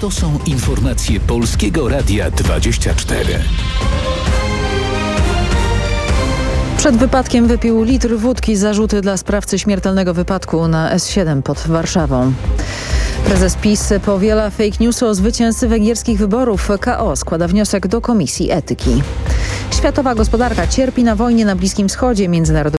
To są informacje Polskiego Radia 24. Przed wypadkiem wypił litr wódki. Zarzuty dla sprawcy śmiertelnego wypadku na S7 pod Warszawą. Prezes PiS powiela fake newsy o zwycięzcy węgierskich wyborów. KO składa wniosek do Komisji Etyki. Światowa gospodarka cierpi na wojnie na Bliskim Wschodzie. Międzynarodowy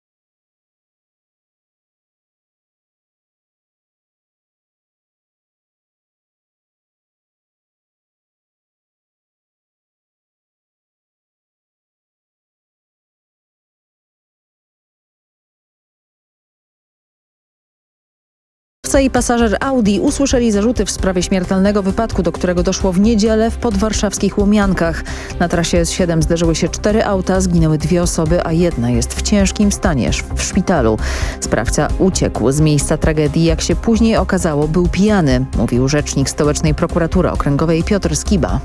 i pasażer Audi usłyszeli zarzuty w sprawie śmiertelnego wypadku, do którego doszło w niedzielę w podwarszawskich Łomiankach. Na trasie S7 zderzyły się cztery auta, zginęły dwie osoby, a jedna jest w ciężkim stanie w szpitalu. Sprawca uciekł z miejsca tragedii. Jak się później okazało, był pijany, mówił rzecznik stołecznej prokuratury okręgowej Piotr Skiba.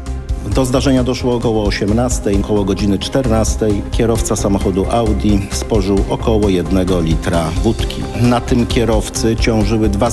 Do zdarzenia doszło około 18, około godziny 14. Kierowca samochodu Audi spożył około 1 litra wódki. Na tym kierowcy ciążyły dwa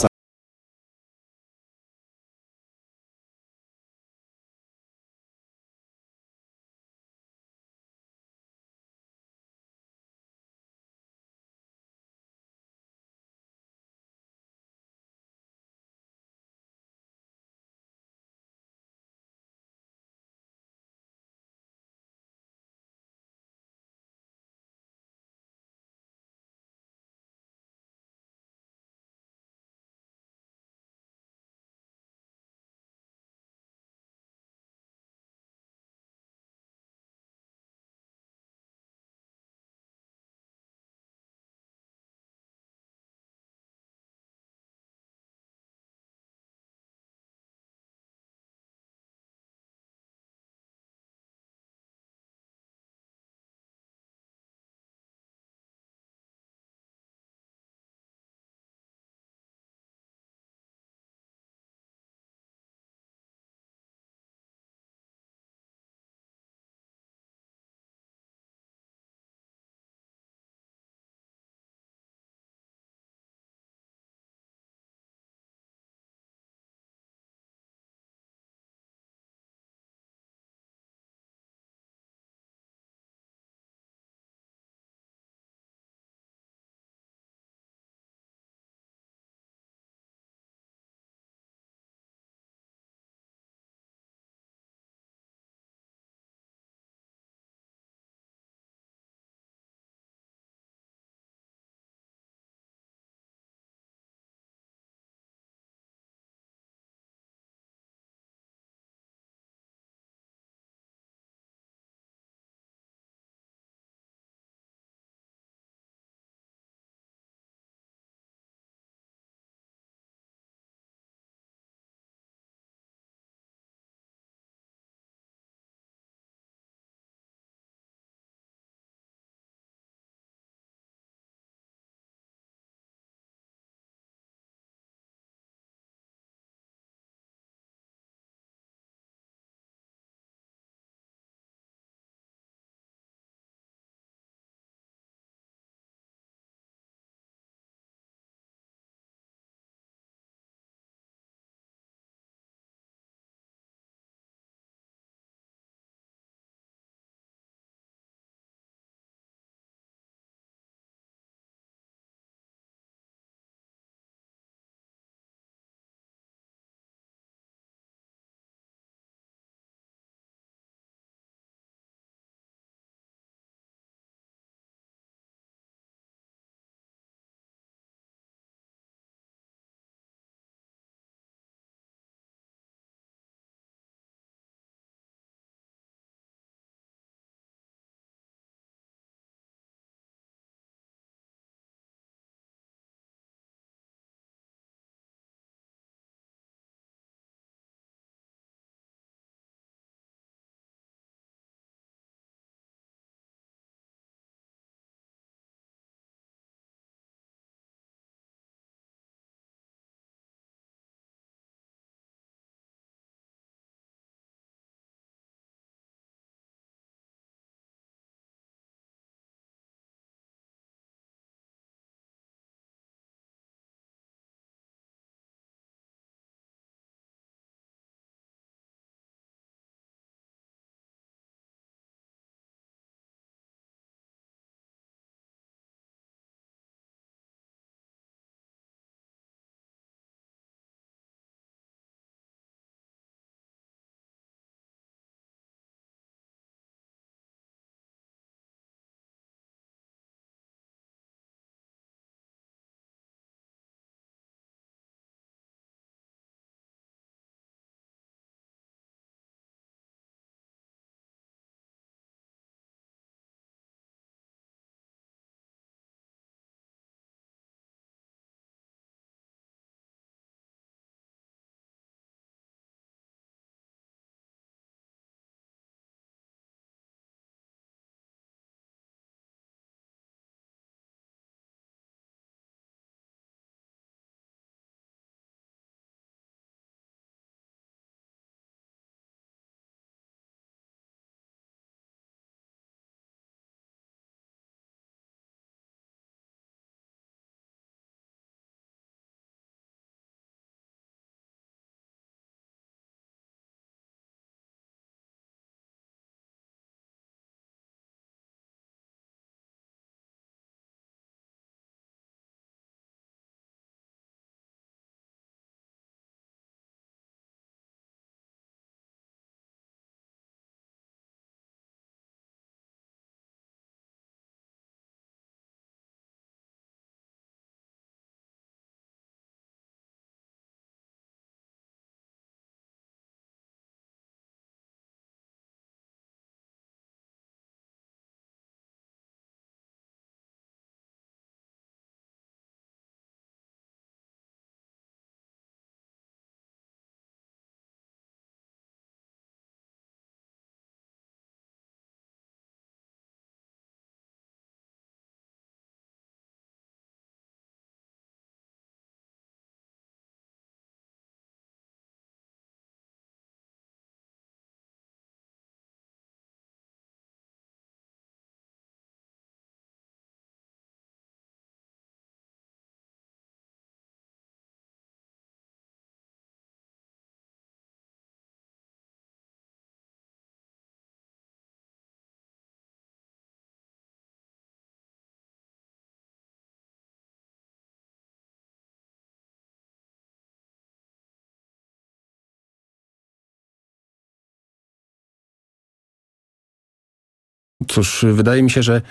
Cóż, wydaje mi się, że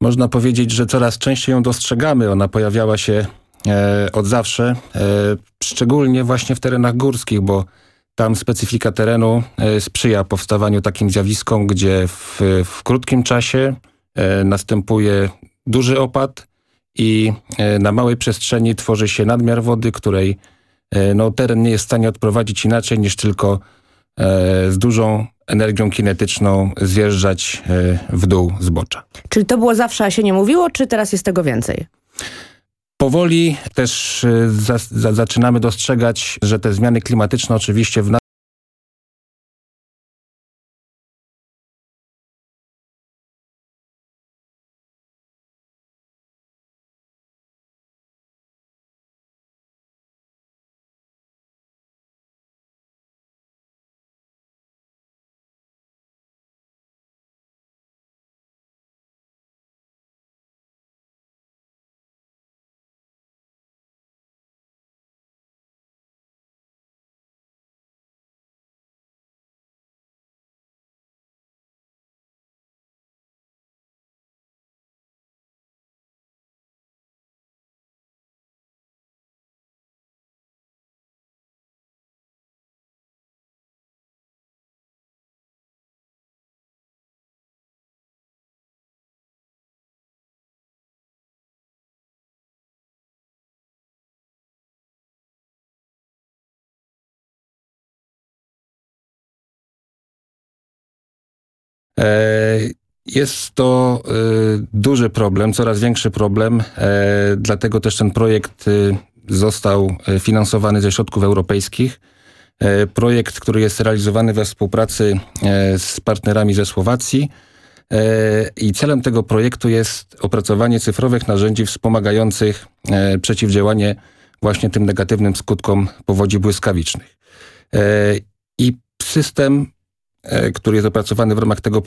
można powiedzieć, że coraz częściej ją dostrzegamy. Ona pojawiała się e, od zawsze, e, szczególnie właśnie w terenach górskich, bo tam specyfika terenu e, sprzyja powstawaniu takim zjawiskom, gdzie w, w krótkim czasie e, następuje duży opad i e, na małej przestrzeni tworzy się nadmiar wody, której e, no, teren nie jest w stanie odprowadzić inaczej niż tylko z dużą energią kinetyczną zjeżdżać e, w dół zbocza. Czyli to było zawsze, a się nie mówiło, czy teraz jest tego więcej? Powoli też e, za, za, zaczynamy dostrzegać, że te zmiany klimatyczne oczywiście w Jest to e, duży problem, coraz większy problem, e, dlatego też ten projekt e, został e, finansowany ze środków europejskich. E, Projekt, który jest realizowany we współpracy e, z partnerami ze Słowacji E, i celem tego projektu jest opracowanie cyfrowych narzędzi wspomagających e, przeciwdziałanie właśnie tym negatywnym skutkom powodzi błyskawicznych. E, I system, e, który jest opracowany w ramach tego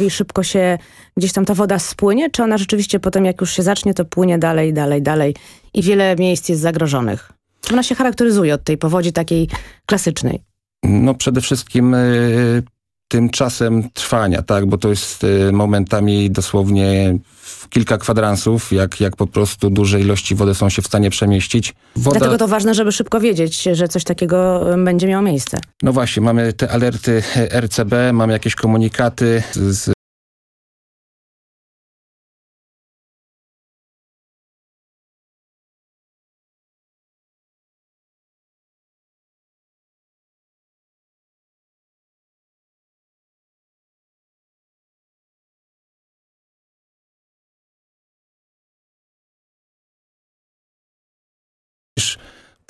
i szybko się gdzieś tam ta woda spłynie, czy ona rzeczywiście potem jak już się zacznie, to płynie dalej, dalej, dalej i wiele miejsc jest zagrożonych? Ona się charakteryzuje od tej powodzi takiej klasycznej. No przede wszystkim tym czasem trwania, tak, bo to jest y, momentami dosłownie kilka kwadransów, jak, jak po prostu duże ilości wody są się w stanie przemieścić. Woda, Dlatego to ważne, żeby szybko wiedzieć, że coś takiego y, będzie miało miejsce. no właśnie, mamy te alerty RCB, mamy jakieś komunikaty z,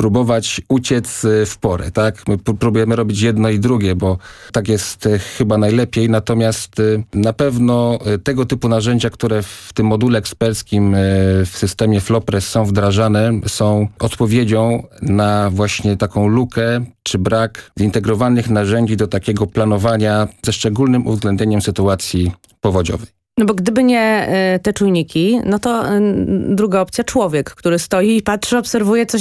próbować uciec y, w porę, tak? My próbujemy robić jedno i drugie, bo tak jest y, chyba najlepiej, natomiast y, na pewno tego typu narzędzia, które w tym module eksperckim w systemie Flopres są wdrażane, są odpowiedzią na właśnie taką lukę czy brak zintegrowanych narzędzi do takiego planowania ze szczególnym uwzględnieniem sytuacji powodziowej. No bo gdyby nie te czujniki, no to druga opcja człowiek, który stoi i patrzy, obserwuje, co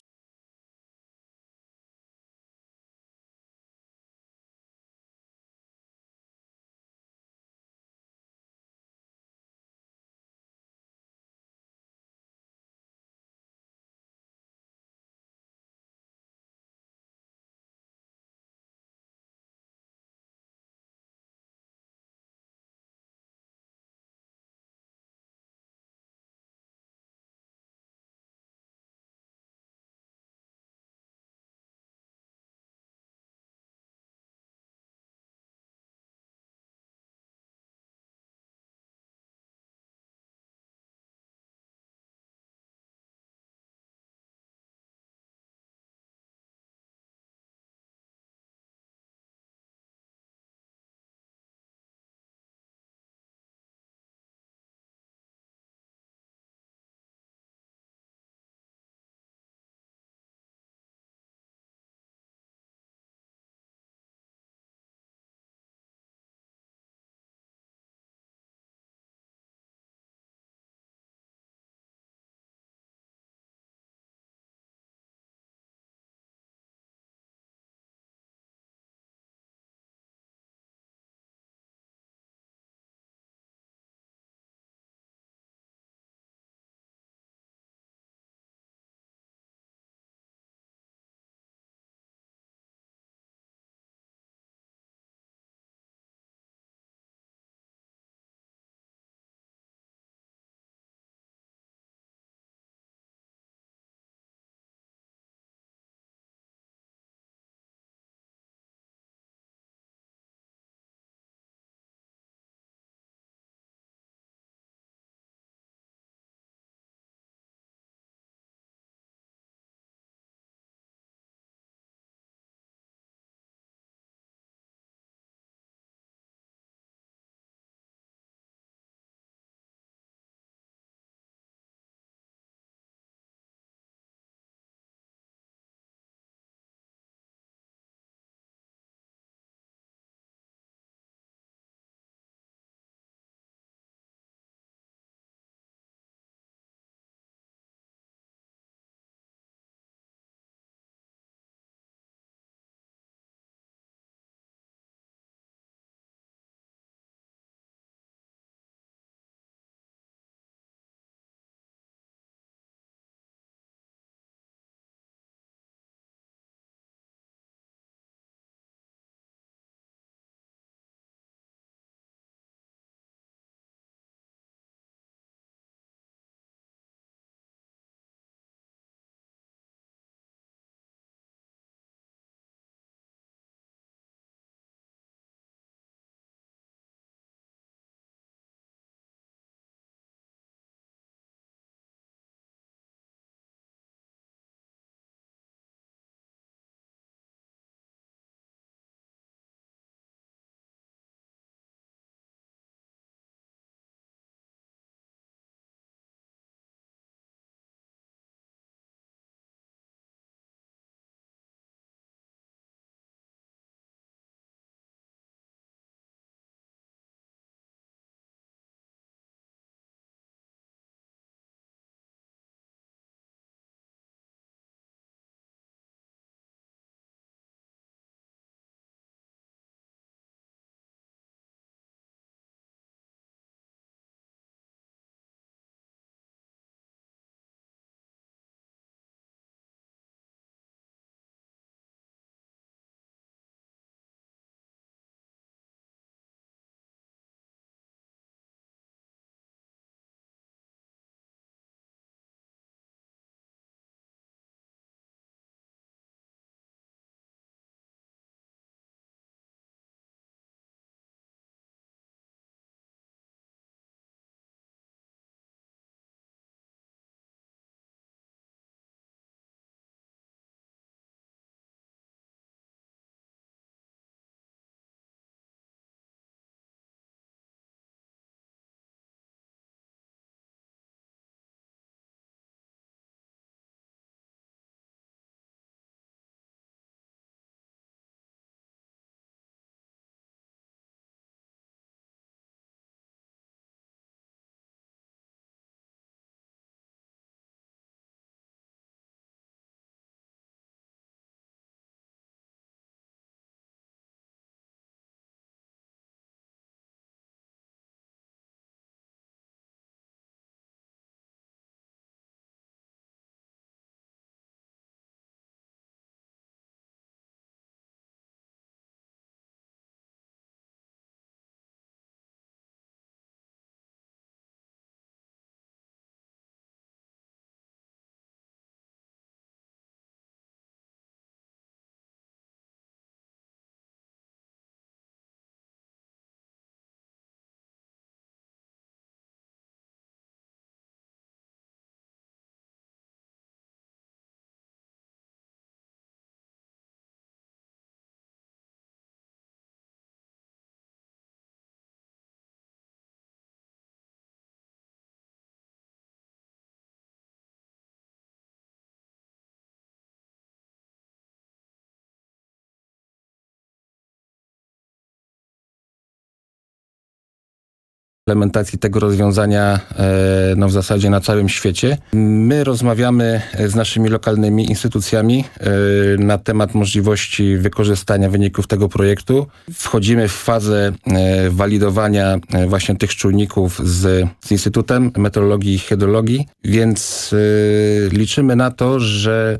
implementacji tego rozwiązania e, no, w zasadzie na całym świecie. My rozmawiamy z naszymi lokalnymi instytucjami e, na temat możliwości wykorzystania wyników tego projektu. Wchodzimy w fazę e, walidowania e, właśnie tych czujników z, z Instytutem Meteorologii i Hydrologii, więc e, liczymy na to, że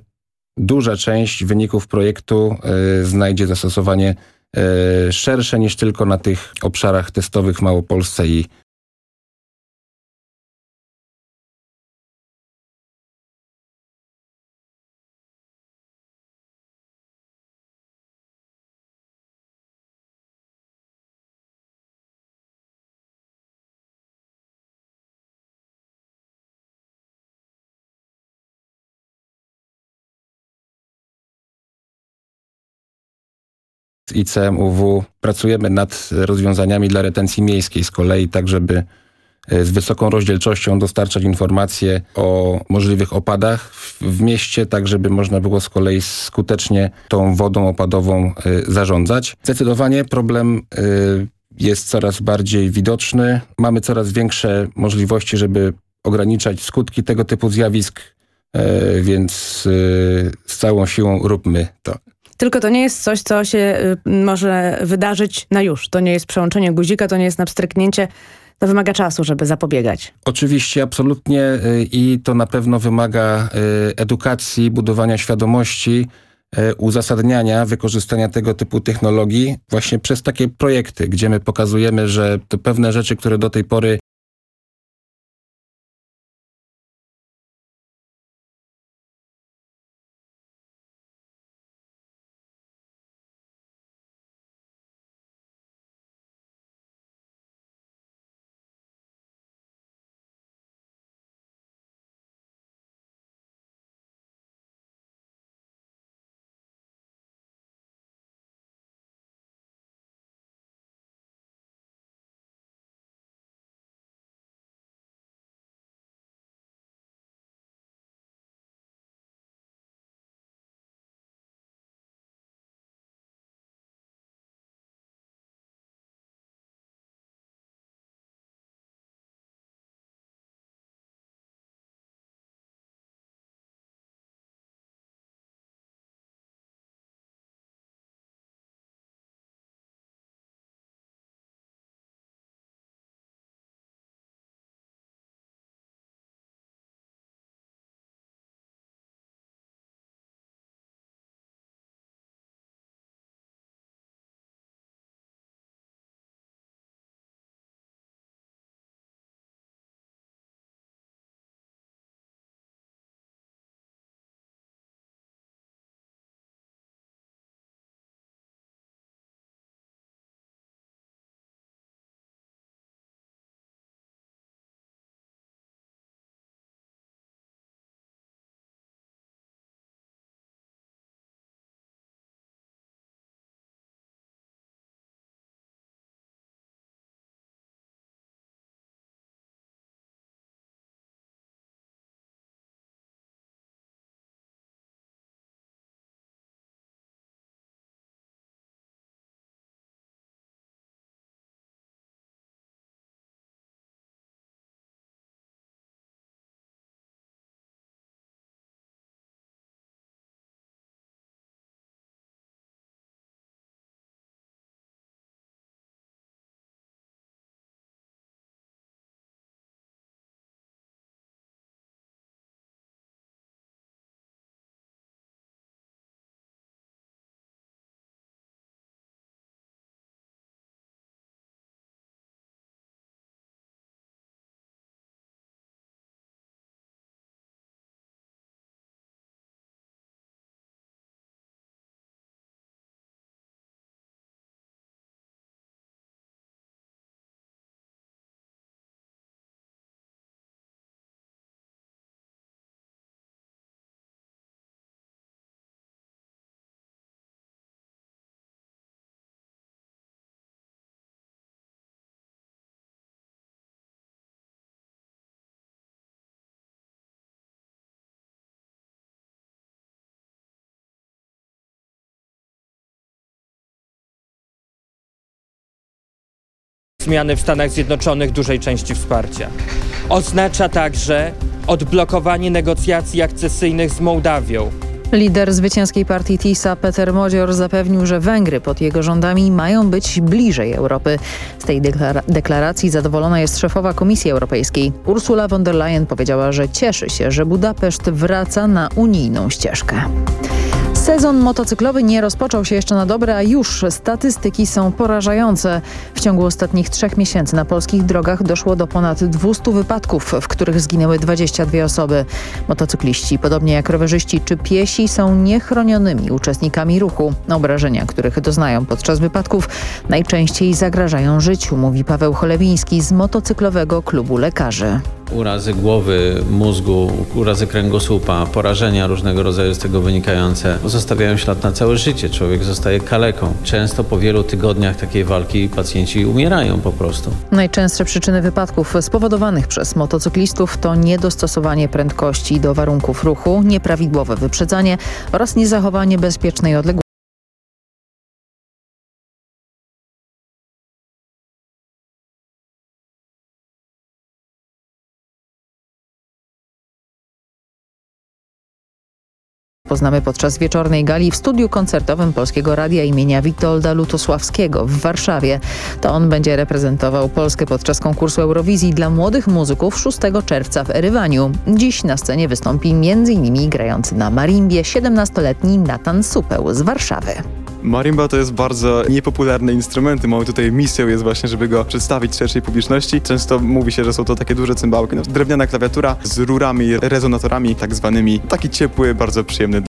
duża część wyników projektu e, znajdzie zastosowanie e, szersze niż tylko na tych obszarach testowych w Małopolsce i z ICMUW pracujemy nad rozwiązaniami dla retencji miejskiej z kolei, tak żeby e, z wysoką rozdzielczością dostarczać informacje o możliwych opadach w, mieście, tak żeby można było z kolei skutecznie tą wodą opadową e, zarządzać. Zdecydowanie problem e, jest coraz bardziej widoczny. Mamy coraz większe możliwości, żeby ograniczać skutki tego typu zjawisk, więc z całą siłą róbmy to. Tylko to nie jest coś, co się y, może wydarzyć na już. To nie jest przełączenie guzika, to nie jest napstryknięcie. To wymaga czasu, żeby zapobiegać. Oczywiście, absolutnie y, i to na pewno wymaga y, edukacji, budowania świadomości, uzasadniania wykorzystania tego typu technologii właśnie przez takie projekty, gdzie my pokazujemy, że to pewne rzeczy, które do tej pory zmiany w Stanach Zjednoczonych dużej części wsparcia. Oznacza także odblokowanie negocjacji akcesyjnych z Mołdawią, Lider zwycięskiej partii TISA Peter Modzior zapewnił, że Węgry pod jego rządami mają być bliżej Europy. Z tej deklara deklaracji zadowolona jest szefowa Komisji Europejskiej. Ursula von der Leyen powiedziała, że cieszy się, że Budapeszt wraca na unijną ścieżkę. Sezon motocyklowy nie rozpoczął się jeszcze na dobre, a już statystyki są porażające. W ciągu ostatnich trzech miesięcy na polskich drogach doszło do ponad 200 wypadków, w których zginęły 22 osoby. Motocykliści, podobnie jak rowerzyści czy piesi, są niechronionymi uczestnikami ruchu. Obrażenia, których doznają podczas wypadków, najczęściej zagrażają życiu, mówi Paweł Cholewiński z motocyklowego klubu lekarzy. Urazy głowy, mózgu, urazy kręgosłupa, porażenia różnego rodzaju z tego wynikające zostawiają ślad na całe życie. Człowiek zostaje kaleką. Często po wielu tygodniach takiej walki pacjenci umierają po prostu. Najczęstsze przyczyny wypadków spowodowanych przez motocyklistów to niedostosowanie prędkości do warunków ruchu, nieprawidłowe wyprzedzanie oraz niezachowanie bezpiecznej odległości. Poznamy podczas wieczornej gali w studiu koncertowym Polskiego Radia imienia Witolda Lutosławskiego w Warszawie. To on będzie reprezentował Polskę podczas konkursu Eurowizji dla młodych muzyków 6 czerwca w Erywaniu. Dziś na scenie wystąpi m.in. grający na marimbie 17-letni Natan Supeł z Warszawy. Marimba to jest bardzo niepopularny instrument. Moją tutaj misją jest właśnie, żeby go przedstawić szerszej publiczności. Często mówi się, że są to takie duże cymbałki. No, drewniana klawiatura z rurami, rezonatorami tak zwanymi. Taki ciepły, bardzo przyjemny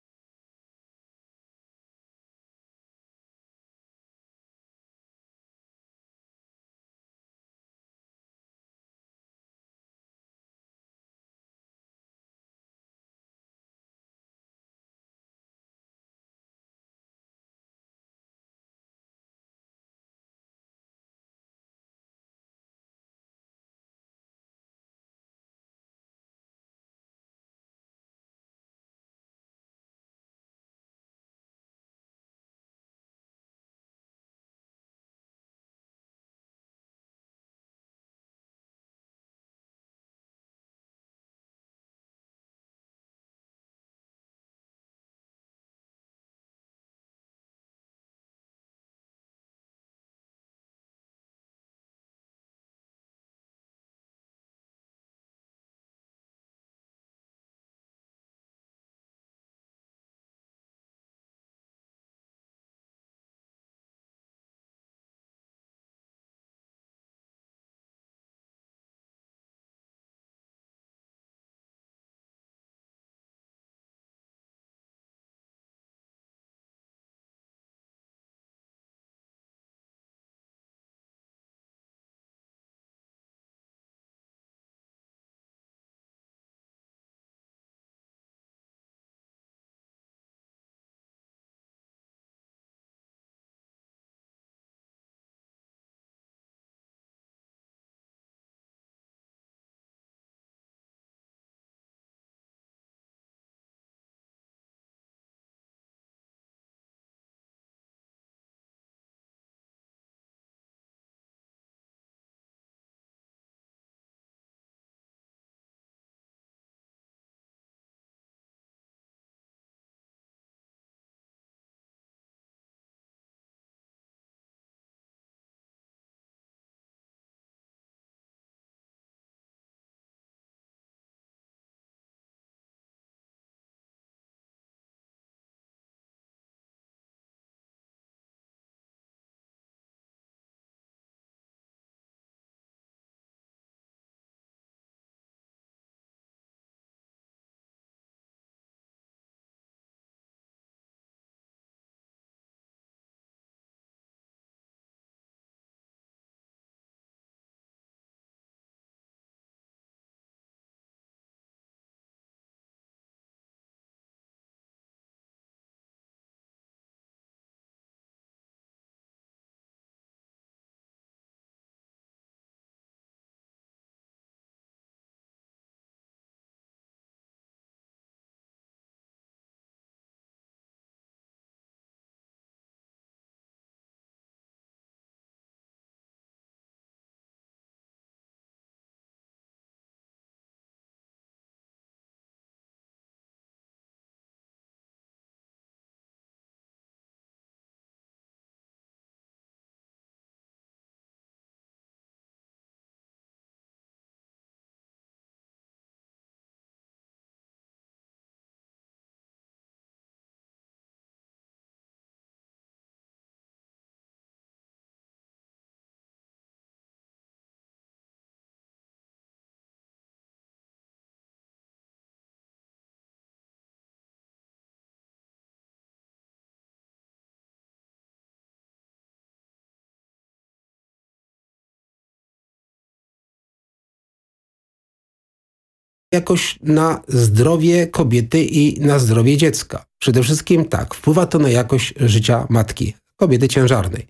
jakoś na zdrowie kobiety i na zdrowie dziecka. Przede wszystkim tak, wpływa to na jakość życia matki, kobiety ciężarnej.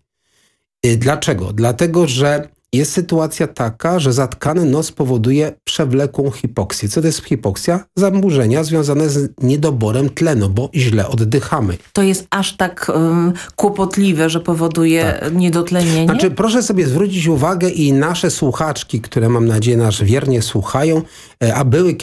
Y, Dlaczego? Dlatego, że jest sytuacja taka, że zatkany nos powoduje przewlekłą hipoksję. Co to jest hipoksja? Zaburzenia związane z niedoborem tlenu, bo źle oddychamy. To jest aż tak um, kłopotliwe, że powoduje niedotlenienie? Znaczy, proszę sobie zwrócić uwagę i nasze słuchaczki, które mam nadzieję nas wiernie słuchają, e, a były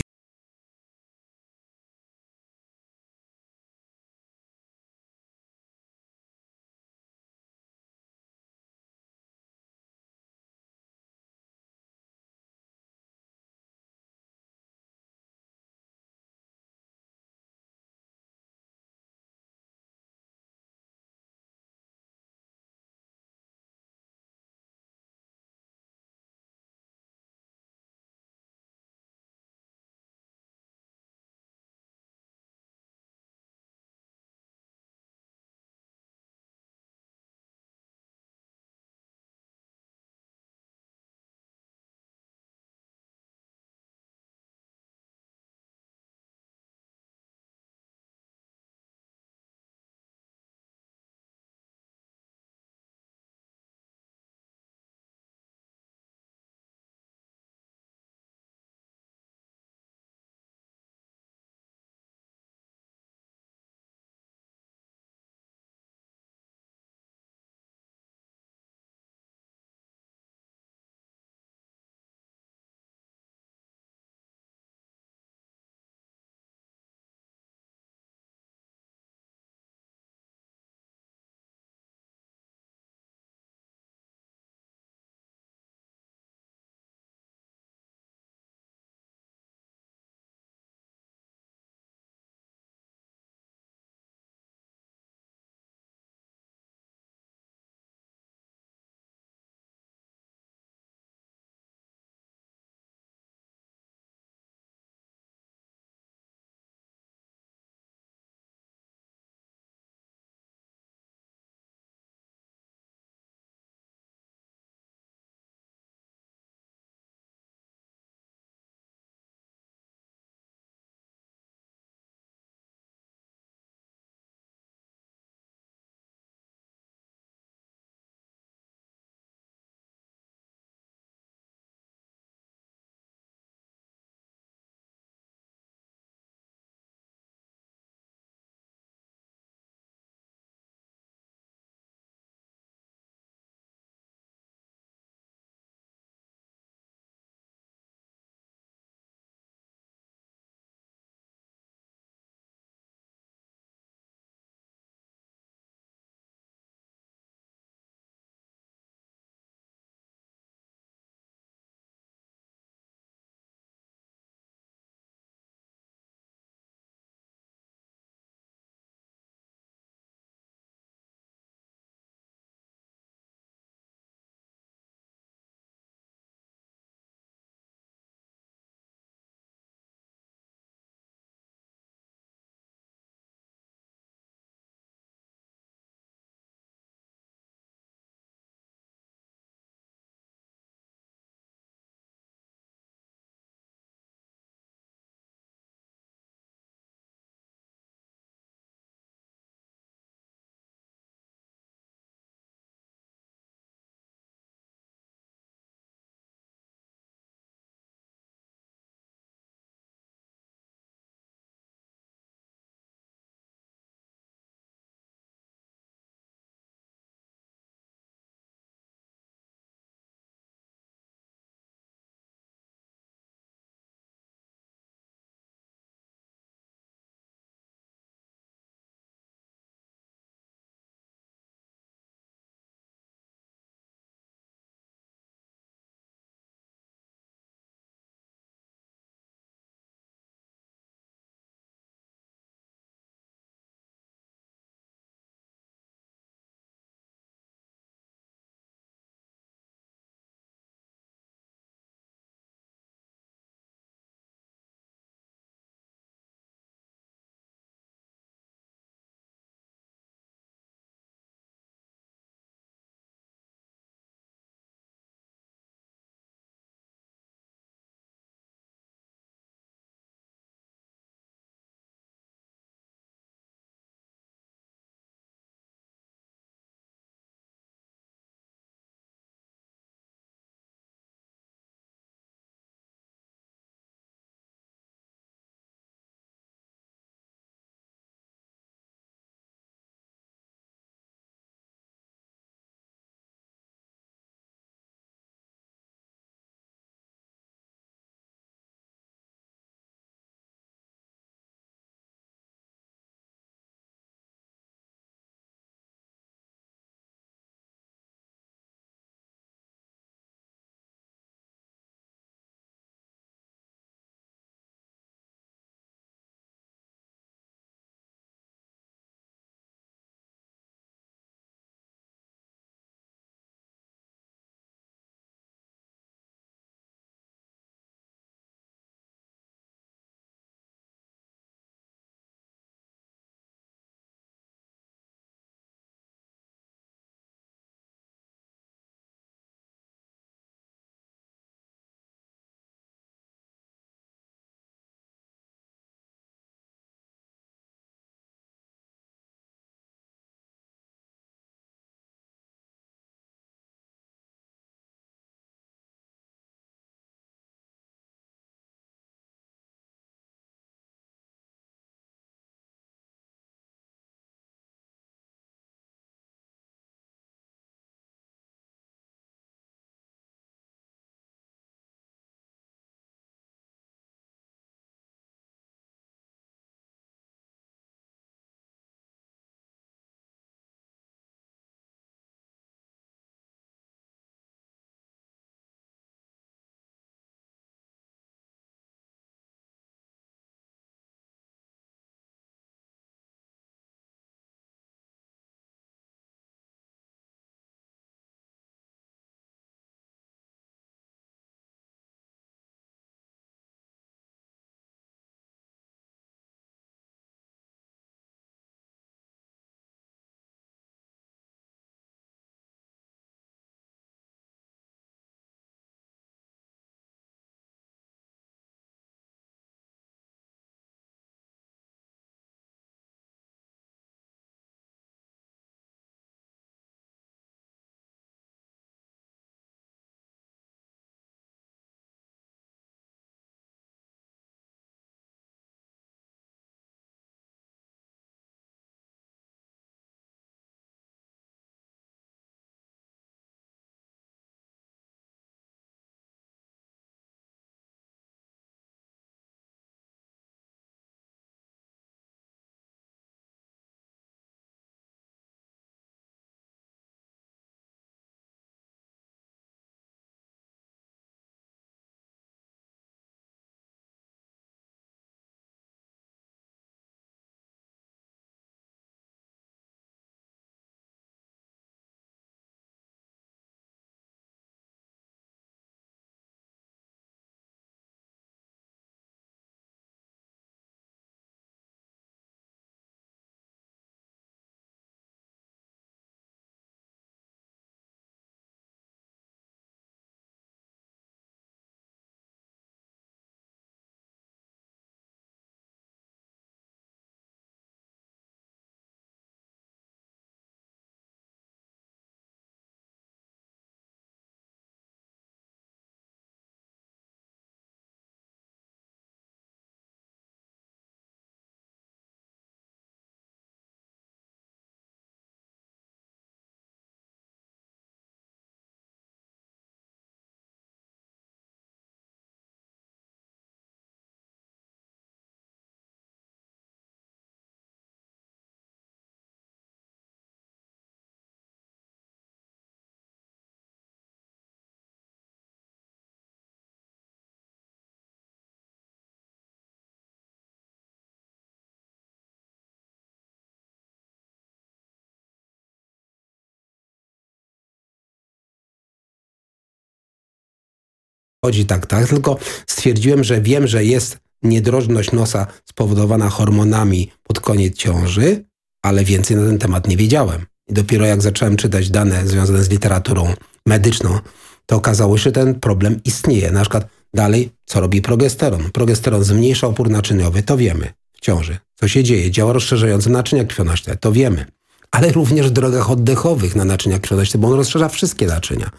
chodzi tak, tak, tylko stwierdziłem, że wiem, że jest niedrożność nosa spowodowana hormonami pod koniec ciąży, ale więcej na ten temat nie wiedziałem. I dopiero jak zacząłem czytać dane związane z literaturą medyczną, to okazało się, że ten problem istnieje. Na przykład dalej, co robi progesteron? Progesteron zmniejsza opór naczyniowy, to wiemy w ciąży. Co się dzieje? Działa rozszerzające naczynia krwionośne, to wiemy. Ale również w drogach oddechowych na naczynia krwionośne, bo on rozszerza wszystkie naczynia.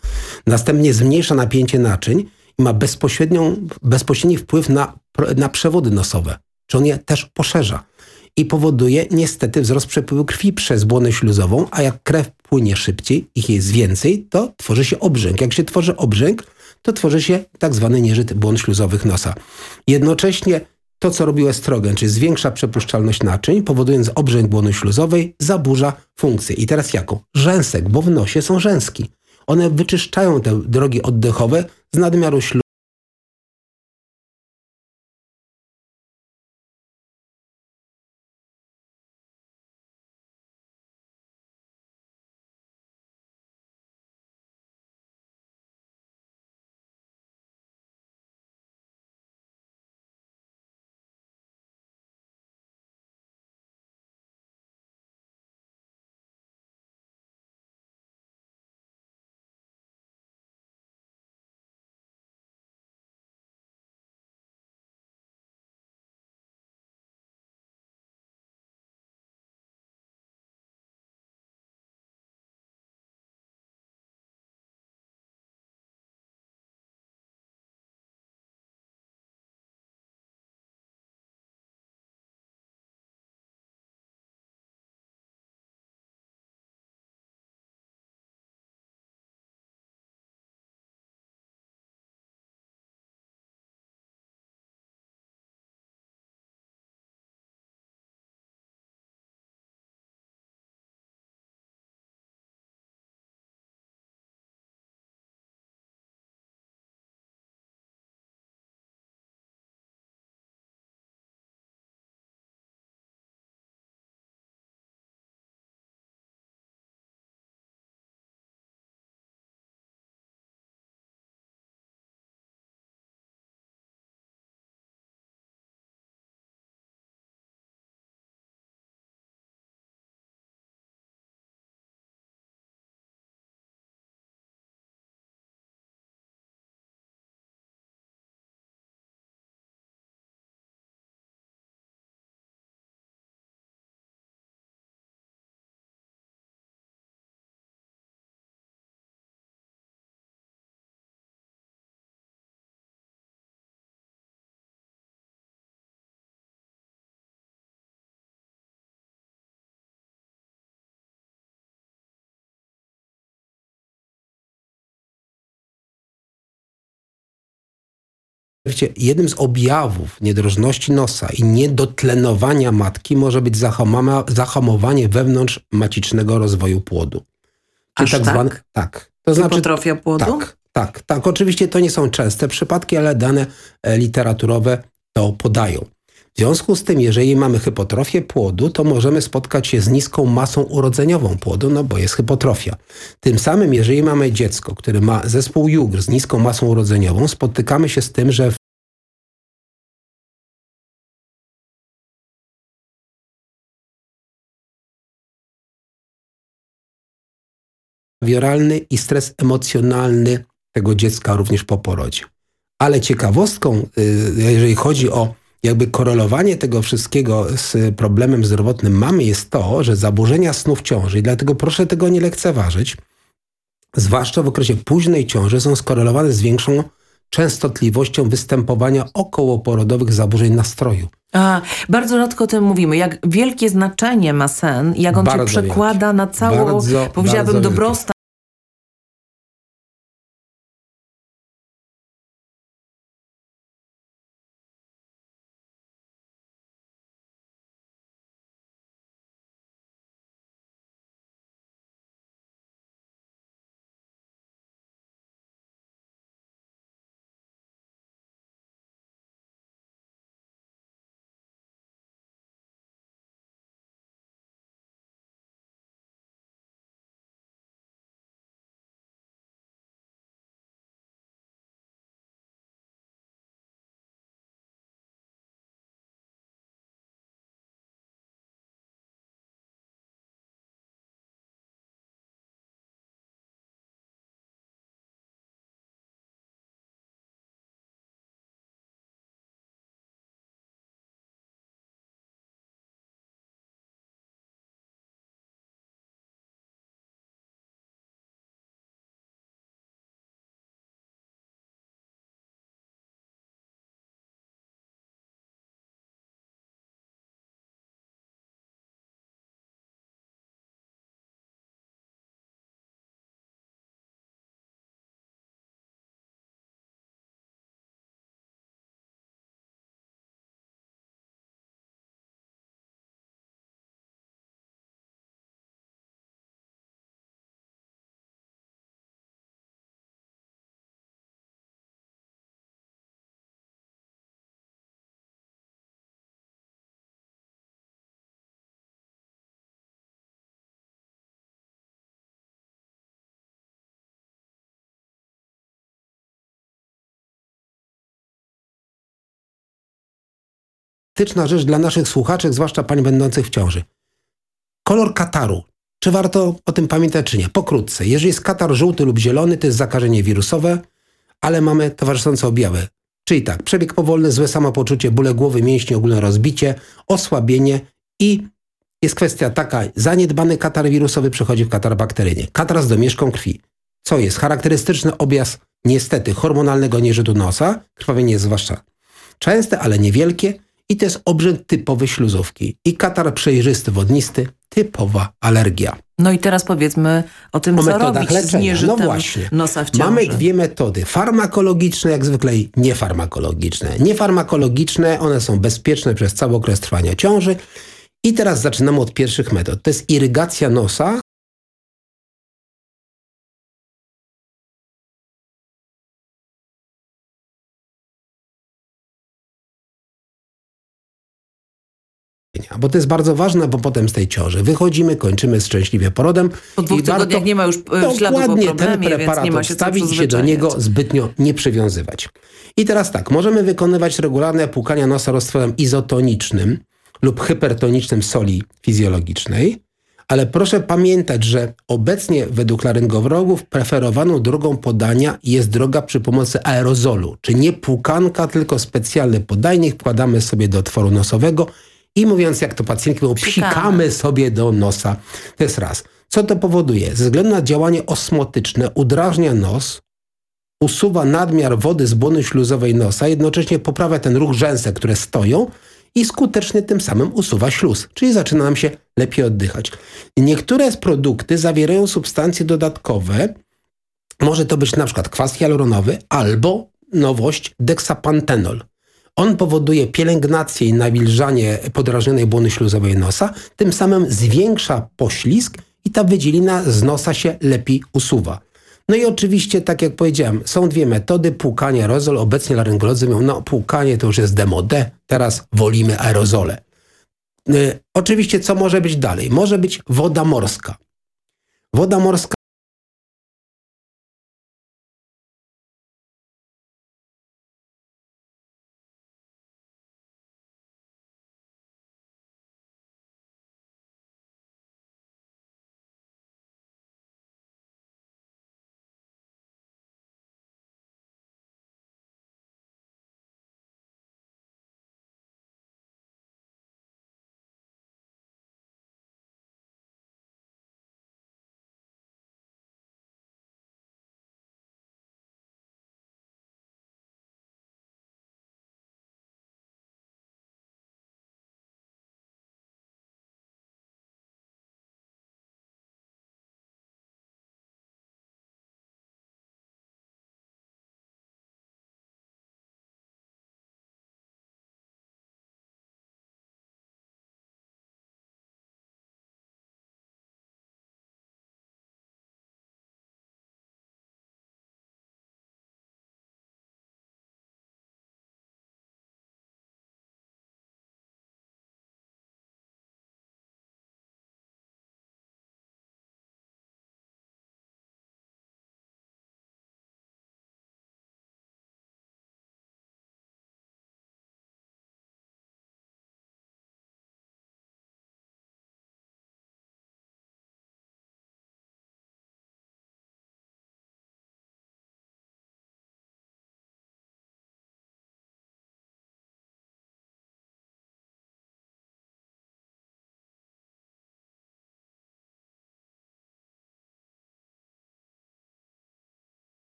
Następnie zmniejsza napięcie naczyń ma bezpośrednią, bezpośredni wpływ na, na przewody nosowe. Czy on je też poszerza i powoduje niestety wzrost przepływu krwi przez błonę śluzową, a jak krew płynie szybciej, ich jest więcej, to tworzy się obrzęk. Jak się tworzy obrzęk, to tworzy się tak zwany nieżyt błon śluzowych nosa. Jednocześnie to, co robił estrogen, czyli zwiększa przepuszczalność naczyń, powodując obrzęk błony śluzowej, zaburza funkcję. I teraz jaką? Rzęsek, bo w nosie są rzęski. One wyczyszczają te drogi oddechowe z nadmiaru śluzu. Jednym z objawów niedrożności nosa i niedotlenowania matki może być zahamowanie wewnątrz macicznego rozwoju płodu. Aż tak? Zwany, tak. To Hipotrofia znaczy, płodu? Tak, tak, tak. Oczywiście to nie są częste przypadki, ale dane e, literaturowe to podają. W związku z tym, jeżeli mamy hypotrofię płodu, to możemy spotkać się z niską masą urodzeniową płodu, no bo jest hypotrofia. Tym samym, jeżeli mamy dziecko, które ma zespół Jugr z niską masą urodzeniową, spotykamy się z tym, że wioralny i stres emocjonalny tego dziecka również po porodzie. Ale ciekawostką, y, jeżeli chodzi o jakby korelowanie tego wszystkiego z problemem zdrowotnym mamy jest to, że zaburzenia snu w ciąży, i dlatego proszę tego nie lekceważyć, zwłaszcza w okresie późnej ciąży są skorelowane z większą częstotliwością występowania okołoporodowych zaburzeń nastroju. A, bardzo rzadko o tym mówimy. Jak wielkie znaczenie ma sen, jak on bardzo się przekłada wielkie. na całą, bardzo, powiedziałabym, dobrostan praktyczna rzecz dla naszych słuchaczek, zwłaszcza pań będących w ciąży. Kolor kataru. Czy warto o tym pamiętać, czy nie? Pokrótce. Jeżeli jest katar żółty lub zielony, to jest zakażenie wirusowe, ale mamy towarzyszące objawy. Czyli tak, przebieg powolny, złe samopoczucie, bóle głowy, mięśnie, ogólne rozbicie, osłabienie i jest kwestia taka, zaniedbany katar wirusowy przechodzi w katar bakteryjny. Katar z domieszką krwi. Co jest? Charakterystyczny objaw niestety hormonalnego nieżytu nosa, krwawienie jest zwłaszcza częste, ale niewielkie i to jest obrzęd typowy śluzówki. I katar przejrzysty, wodnisty, typowa alergia. No i teraz powiedzmy o tym, o co robić leczenia. z no właśnie. nosa w ciąży. Mamy dwie metody, farmakologiczne jak zwykle i niefarmakologiczne. Niefarmakologiczne, one są bezpieczne przez cały okres trwania ciąży. I teraz zaczynamy od pierwszych metod. To jest irygacja nosa bo to jest bardzo ważne, bo potem z tej ciąży wychodzimy, kończymy szczęśliwie porodem. Po dwóch tygodniach nie ma już e, śladów Dokładnie ten preparat nie odstawić i się do niego zbytnio nie przywiązywać. I teraz tak, możemy wykonywać regularne płukania nosa roztworem izotonicznym lub hypertonicznym soli fizjologicznej, ale proszę pamiętać, że obecnie według laryngowrogów preferowaną drogą podania jest droga przy pomocy aerozolu, czyli nie płukanka, tylko specjalny podajnik wkładamy sobie do otworu nosowego i mówiąc jak to pacjentki mówią, psikamy sobie do nosa. To jest raz. Co to powoduje? Ze względu na działanie osmotyczne udrażnia nos, usuwa nadmiar wody z błony śluzowej nosa, jednocześnie poprawia ten ruch rzęsek, które stoją i skutecznie tym samym usuwa śluz, czyli zaczyna nam się lepiej oddychać. Niektóre z produkty zawierają substancje dodatkowe, może to być na przykład kwas hialuronowy albo nowość deksapantenol. On powoduje pielęgnację i nawilżanie podrażnionej błony śluzowej nosa, tym samym zwiększa poślizg i ta wydzielina z nosa się lepiej usuwa. No i oczywiście, tak jak powiedziałem, są dwie metody płukania aerozol. Obecnie laryngolodzy mówią, no płukanie to już jest demode, teraz wolimy aerozole. Yy, oczywiście, co może być dalej? Może być woda morska. Woda morska